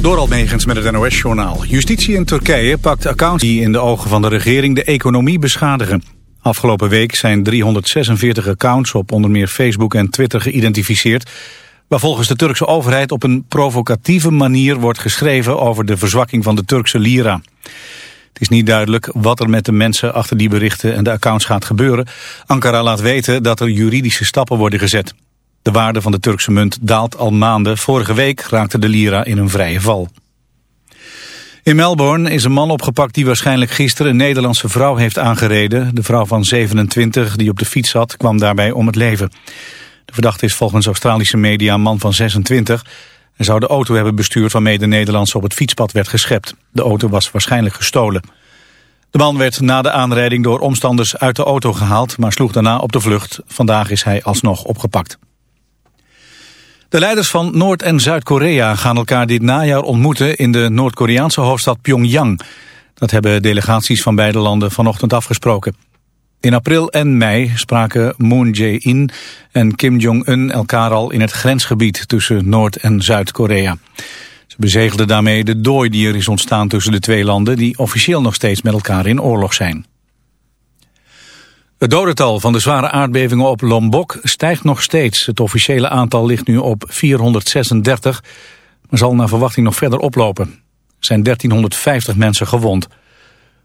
Door Almegens met het NOS-journaal. Justitie in Turkije pakt accounts die in de ogen van de regering de economie beschadigen. Afgelopen week zijn 346 accounts op onder meer Facebook en Twitter geïdentificeerd... waar volgens de Turkse overheid op een provocatieve manier wordt geschreven over de verzwakking van de Turkse lira. Het is niet duidelijk wat er met de mensen achter die berichten en de accounts gaat gebeuren. Ankara laat weten dat er juridische stappen worden gezet. De waarde van de Turkse munt daalt al maanden. Vorige week raakte de lira in een vrije val. In Melbourne is een man opgepakt die waarschijnlijk gisteren een Nederlandse vrouw heeft aangereden. De vrouw van 27 die op de fiets zat kwam daarbij om het leven. De verdachte is volgens Australische media een man van 26 en zou de auto hebben bestuurd waarmee de Nederlandse op het fietspad werd geschept. De auto was waarschijnlijk gestolen. De man werd na de aanrijding door omstanders uit de auto gehaald, maar sloeg daarna op de vlucht. Vandaag is hij alsnog opgepakt. De leiders van Noord- en Zuid-Korea gaan elkaar dit najaar ontmoeten in de Noord-Koreaanse hoofdstad Pyongyang. Dat hebben delegaties van beide landen vanochtend afgesproken. In april en mei spraken Moon Jae-in en Kim Jong-un elkaar al in het grensgebied tussen Noord- en Zuid-Korea. Ze bezegelden daarmee de dooi die er is ontstaan tussen de twee landen die officieel nog steeds met elkaar in oorlog zijn. Het dodental van de zware aardbevingen op Lombok stijgt nog steeds. Het officiële aantal ligt nu op 436, maar zal naar verwachting nog verder oplopen. Er zijn 1350 mensen gewond.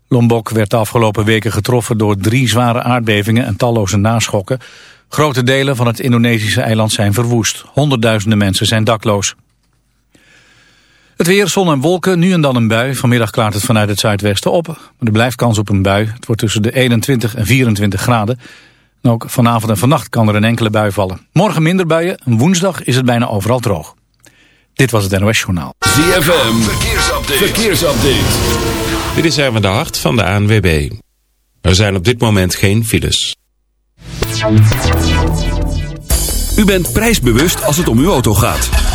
Lombok werd de afgelopen weken getroffen door drie zware aardbevingen en talloze naschokken. Grote delen van het Indonesische eiland zijn verwoest. Honderdduizenden mensen zijn dakloos. Het weer, zon en wolken, nu en dan een bui. Vanmiddag klaart het vanuit het zuidwesten op. Maar er blijft kans op een bui. Het wordt tussen de 21 en 24 graden. En ook vanavond en vannacht kan er een enkele bui vallen. Morgen minder buien. Woensdag is het bijna overal droog. Dit was het NOS Journaal. ZFM, verkeersupdate. verkeersupdate. Dit is Erwin de Hart van de ANWB. Er zijn op dit moment geen files. U bent prijsbewust als het om uw auto gaat.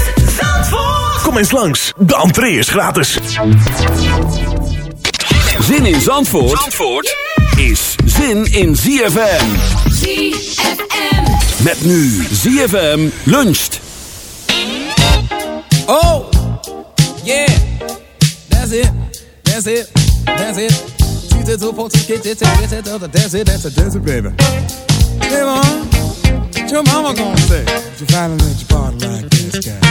Kom eens langs, de entree is gratis. Zin in Zandvoort, Zandvoort is zin in ZFM. ZFM. Met nu ZFM luncht. Oh, yeah, that's it, that's it, that's it. Two to four, two, get it, get it, that's it, that's it, that's it, baby. Hey, mom, what your mama gonna say? You finally let your body like this guy.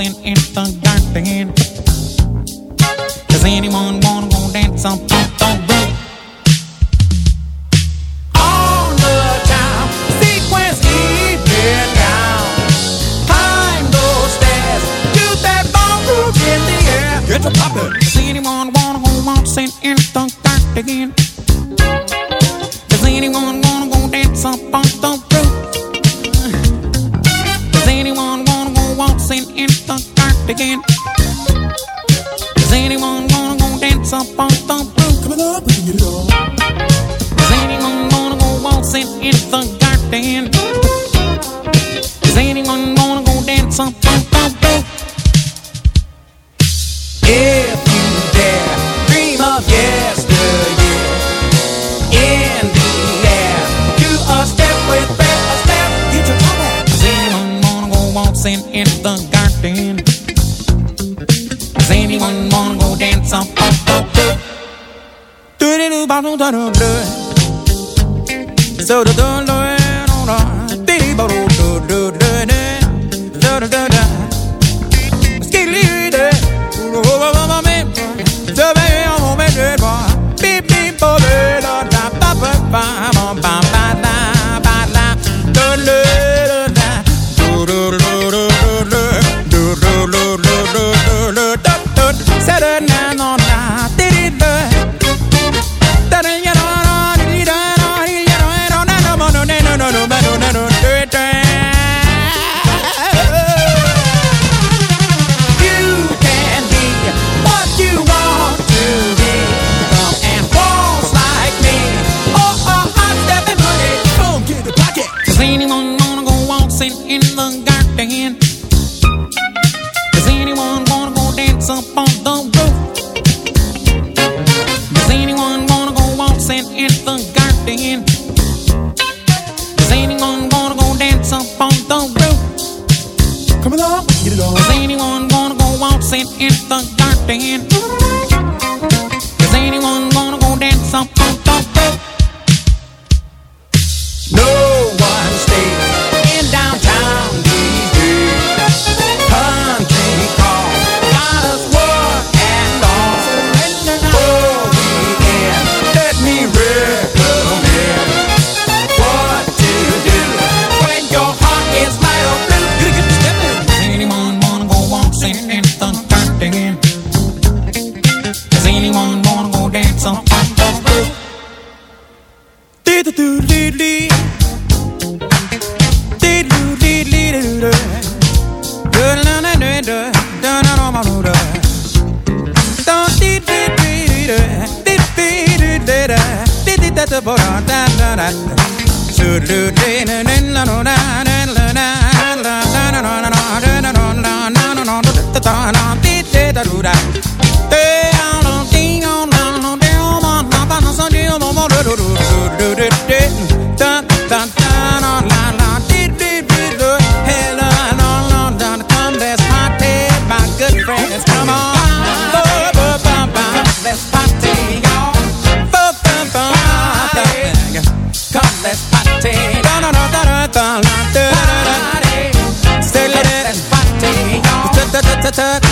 Waltzing in the garden? Does anyone wanna go dance up dancing in the garden. Does anyone wanna go dance on the blue? Do do do do do do do blue. So do do do do do do do do do do do do do do Should do. attack.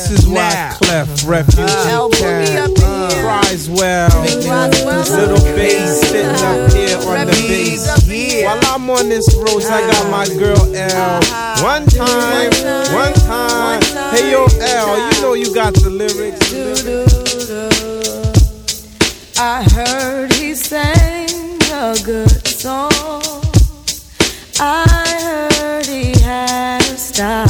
This is why now. Clef Refugee uh, Camp cries well. Little bass sitting up uh-huh. here on the bass. While I'm on this road, I got my uh-huh. girl L. Uh-huh. One time, one time. Hey yo L, you know you got the lyrics. I heard he sang a good song. I heard he had a style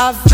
I've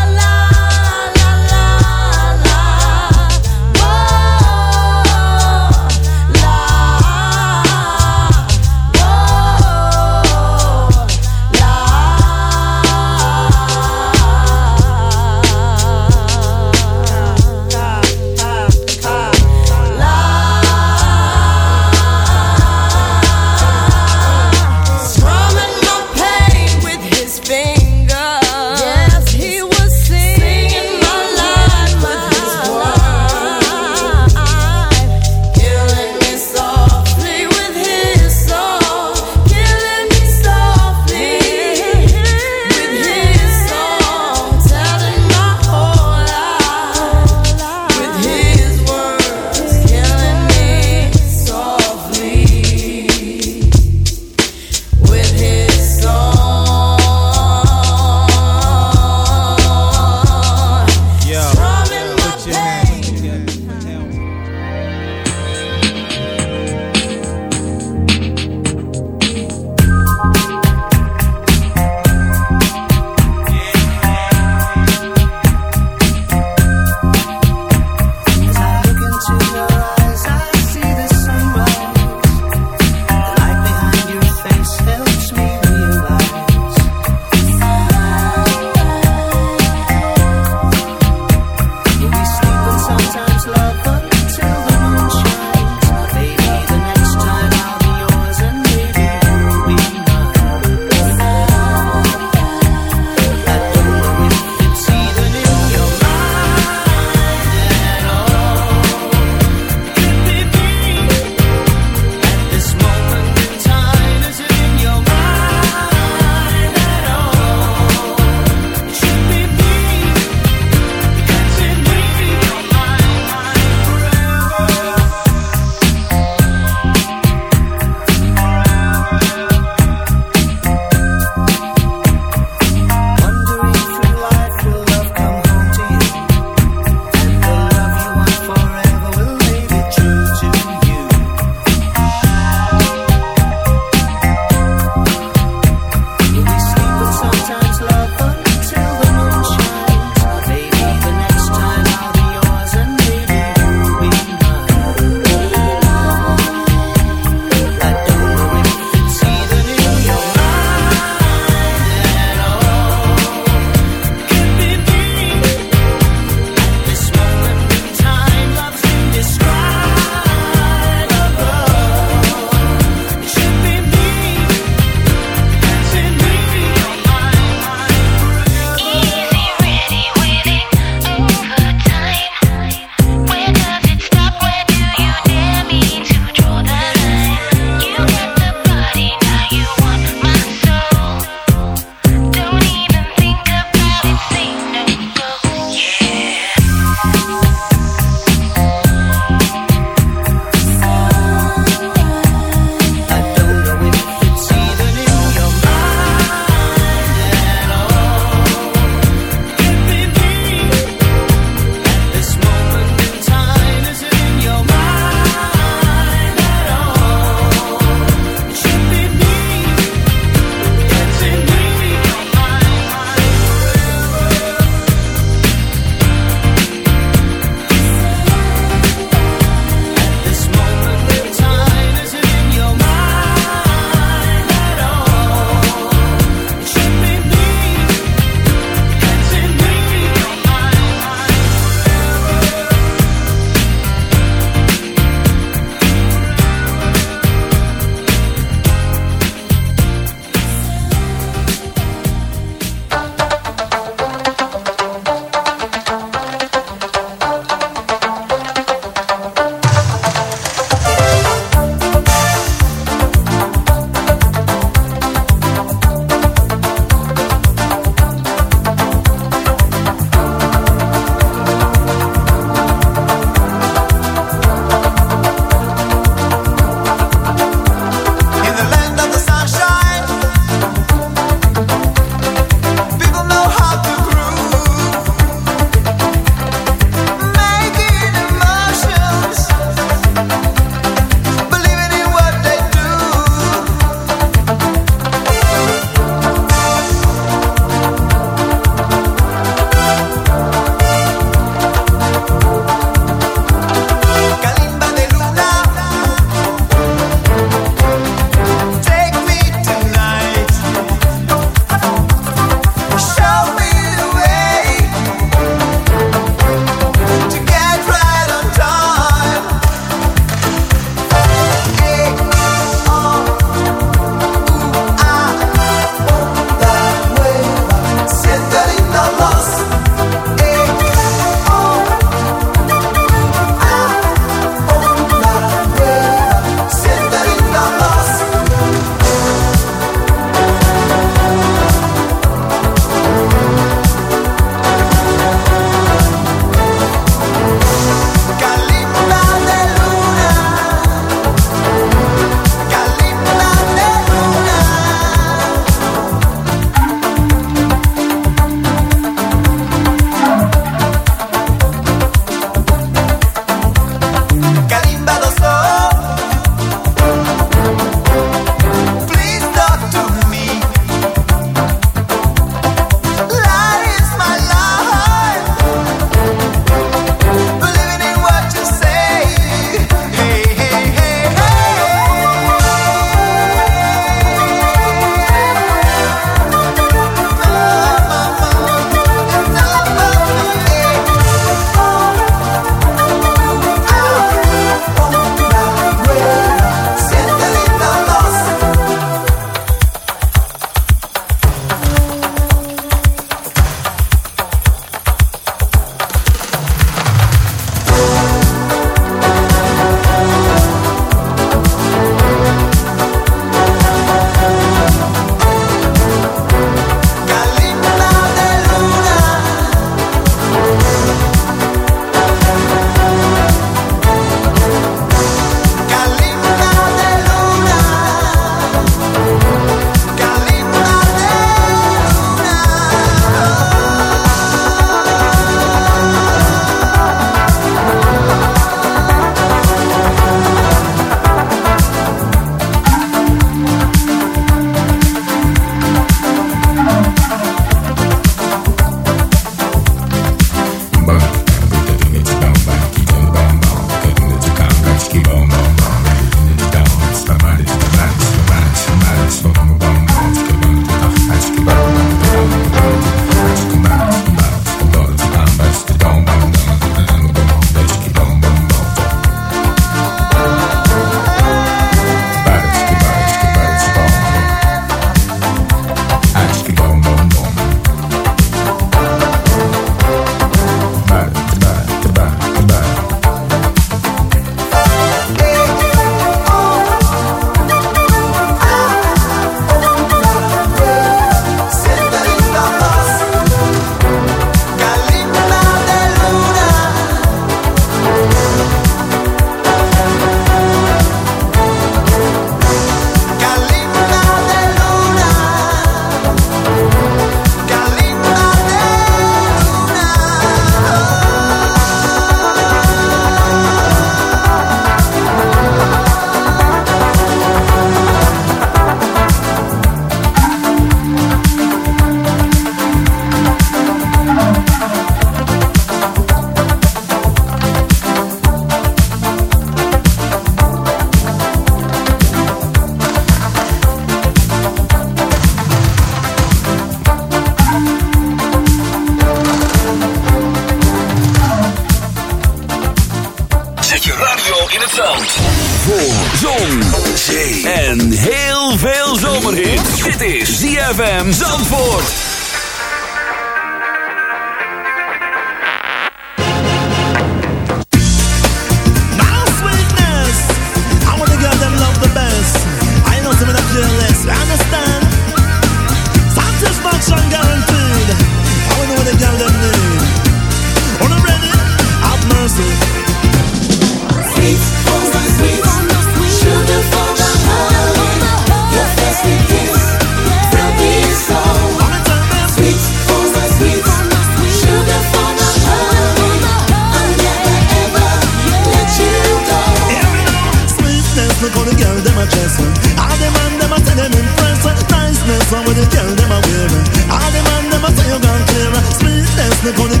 They're gonna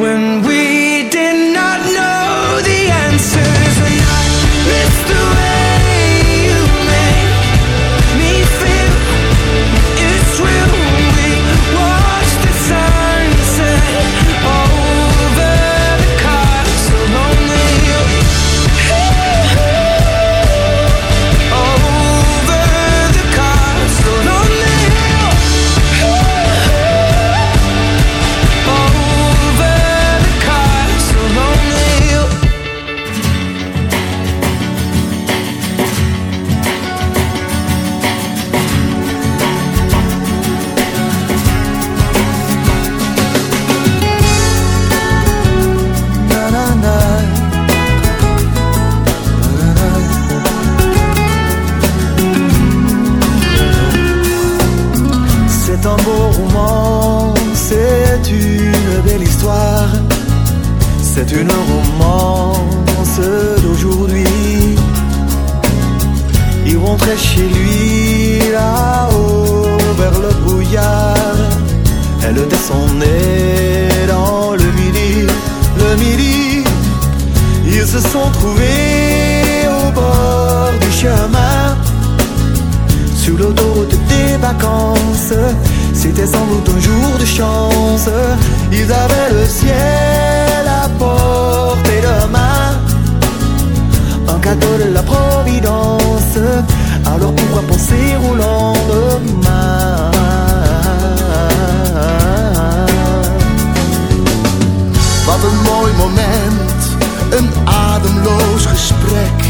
when we C'était sans doute un jour de chance. Ils avaient le ciel à portée de main. Un cadeau de la Providence. Alors pourquoi penser au lendemain? Wat moment, een gesprek.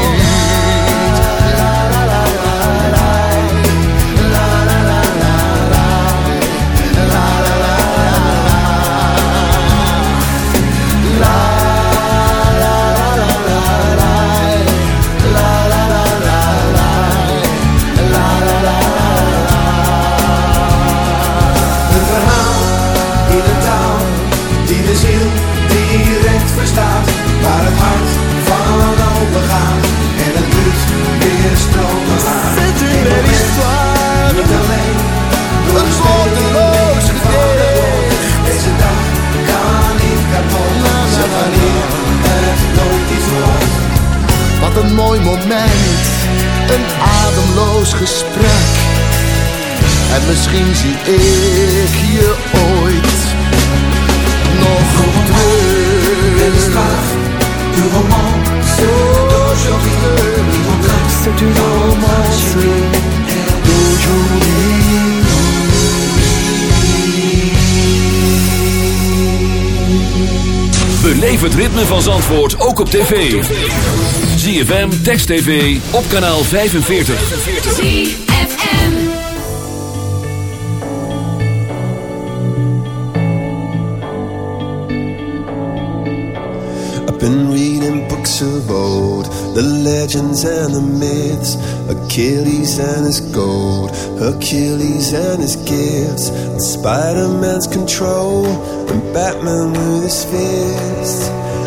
Wat een mooi moment, een ademloos gesprek. En misschien zie ik je ooit nog terug. Du romance d'aujourd'hui. C'est une romance Beleef het ritme van Zandvoort ook op tv. ZFM, Text TV, op kanaal 45. ZFM. I've been reading books of old, the legends and the myths, Achilles and his gold, Hercules and his gifts, and Spider-Man's control, and Batman with his fists.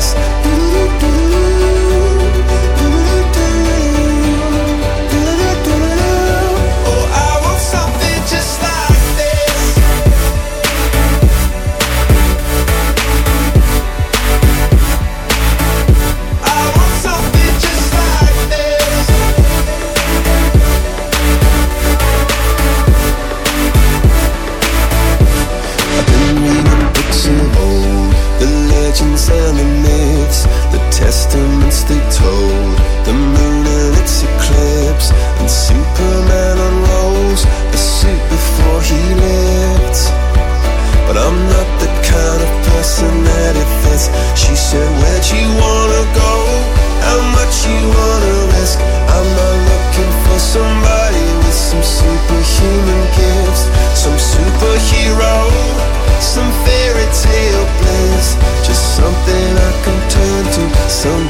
Like into some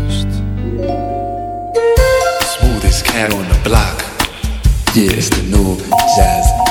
Smoothest cat on the block. Yeah, it's the new jazz.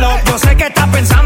dámelo. Yo sé que estás pensando